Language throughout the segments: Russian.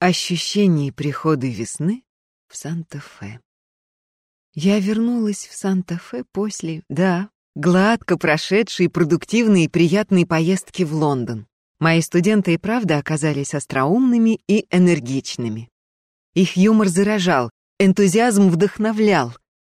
Ощущение прихода весны в Санта-Фе. Я вернулась в Санта-Фе после, да, гладко прошедшей продуктивной и приятной поездки в Лондон. Мои студенты и правда оказались остроумными и энергичными. Их юмор заражал, энтузиазм вдохновлял.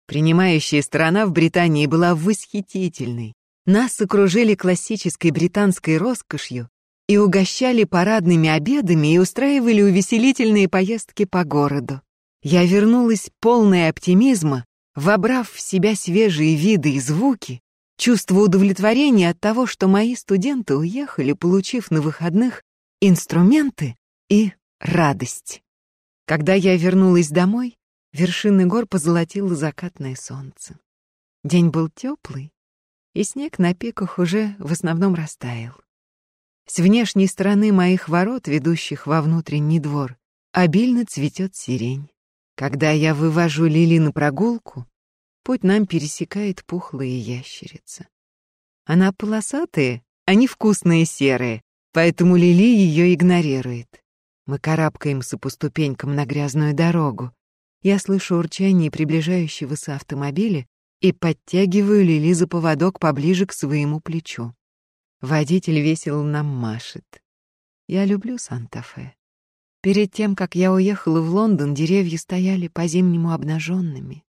Принимающая сторона в Британии была восхитительной. Нас окружили классической британской роскошью и угощали парадными обедами и устраивали увеселительные поездки по городу. Я вернулась полная оптимизма, вобрав в себя свежие виды и звуки, чувство удовлетворения от того, что мои студенты уехали, получив на выходных инструменты и радость. Когда я вернулась домой, вершины гор позолотило закатное солнце. День был теплый, и снег на пиках уже в основном растаял. С внешней стороны моих ворот, ведущих во внутренний двор, обильно цветет сирень. Когда я вывожу Лили на прогулку, путь нам пересекает пухлая ящерица. Она полосатая, а не вкусные серые, поэтому Лили ее игнорирует. Мы карабкаемся по ступенькам на грязную дорогу. Я слышу урчание приближающегося автомобиля и подтягиваю Лили за поводок поближе к своему плечу. Водитель весело нам машет. Я люблю Санта-Фе. Перед тем, как я уехала в Лондон, деревья стояли по-зимнему обнаженными.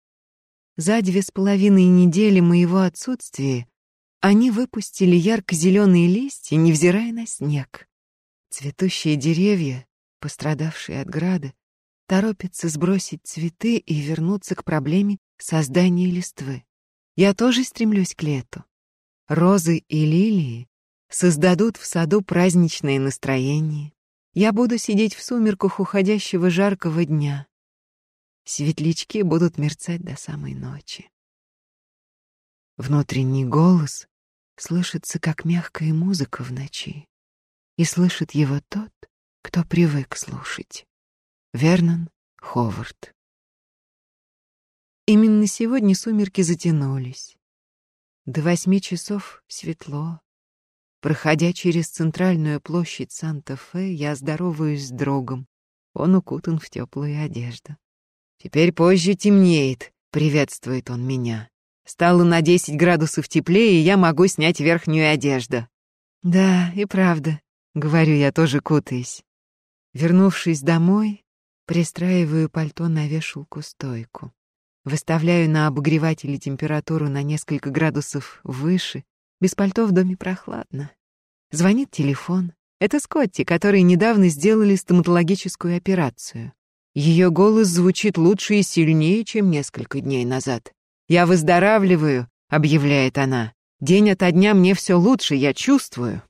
За две с половиной недели моего отсутствия они выпустили ярко-зеленые листья, невзирая на снег. Цветущие деревья, пострадавшие от града, торопятся сбросить цветы и вернуться к проблеме создания листвы. Я тоже стремлюсь к лету. Розы и лилии создадут в саду праздничное настроение. Я буду сидеть в сумерках уходящего жаркого дня. Светлячки будут мерцать до самой ночи. Внутренний голос слышится, как мягкая музыка в ночи, и слышит его тот, кто привык слушать. Вернон Ховард. Именно сегодня сумерки затянулись. До восьми часов светло. Проходя через центральную площадь Санта-Фе, я здороваюсь с другом. Он укутан в теплую одежду. «Теперь позже темнеет», — приветствует он меня. «Стало на десять градусов теплее, и я могу снять верхнюю одежду». «Да, и правда», — говорю я, тоже кутаясь. Вернувшись домой, пристраиваю пальто на вешалку-стойку. Выставляю на обогревателе температуру на несколько градусов выше. Без пальто в доме прохладно. Звонит телефон. Это Скотти, который недавно сделали стоматологическую операцию. Ее голос звучит лучше и сильнее, чем несколько дней назад. «Я выздоравливаю», — объявляет она. «День ото дня мне все лучше, я чувствую».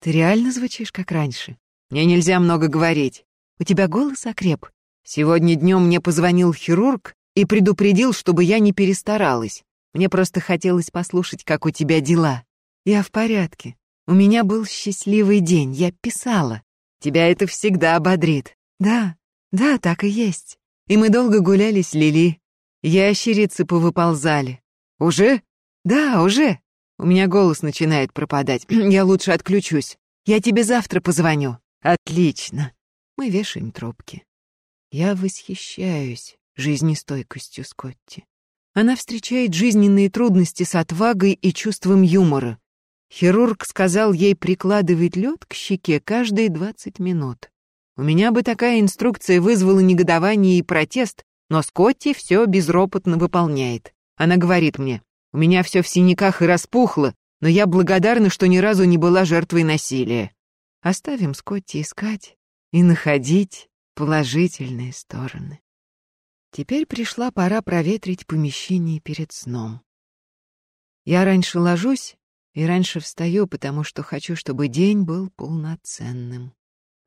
«Ты реально звучишь, как раньше?» «Мне нельзя много говорить. У тебя голос окреп. Сегодня днем мне позвонил хирург и предупредил, чтобы я не перестаралась. Мне просто хотелось послушать, как у тебя дела. Я в порядке. У меня был счастливый день, я писала. Тебя это всегда ободрит. Да, да, так и есть. И мы долго гуляли с Лили. Ящерицы повыползали. Уже? Да, уже. У меня голос начинает пропадать. Я лучше отключусь. Я тебе завтра позвоню. Отлично. Мы вешаем трубки. Я восхищаюсь жизнестойкостью Скотти. Она встречает жизненные трудности с отвагой и чувством юмора. Хирург сказал ей прикладывать лед к щеке каждые 20 минут. У меня бы такая инструкция вызвала негодование и протест, но Скотти все безропотно выполняет. Она говорит мне, у меня все в синяках и распухло, но я благодарна, что ни разу не была жертвой насилия. Оставим Скотти искать и находить положительные стороны. Теперь пришла пора проветрить помещение перед сном. Я раньше ложусь и раньше встаю, потому что хочу, чтобы день был полноценным.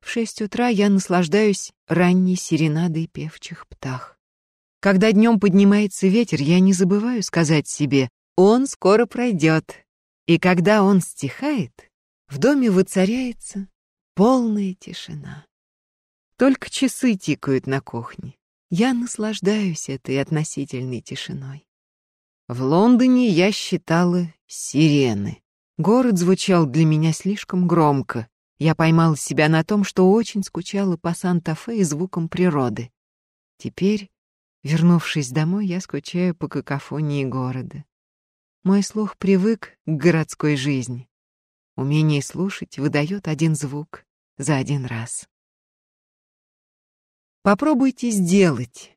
В шесть утра я наслаждаюсь ранней серенадой певчих птах. Когда днем поднимается ветер, я не забываю сказать себе «он скоро пройдет». И когда он стихает, в доме воцаряется полная тишина. Только часы тикают на кухне. Я наслаждаюсь этой относительной тишиной. В Лондоне я считала сирены. Город звучал для меня слишком громко. Я поймал себя на том, что очень скучала по Санта-Фе и звукам природы. Теперь, вернувшись домой, я скучаю по какофонии города. Мой слух привык к городской жизни. Умение слушать выдает один звук за один раз. Попробуйте сделать.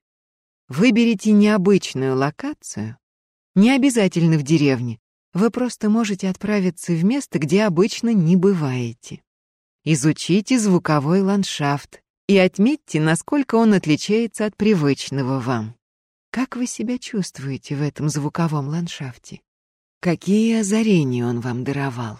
Выберите необычную локацию, не обязательно в деревне, вы просто можете отправиться в место, где обычно не бываете. Изучите звуковой ландшафт и отметьте, насколько он отличается от привычного вам. Как вы себя чувствуете в этом звуковом ландшафте? Какие озарения он вам даровал?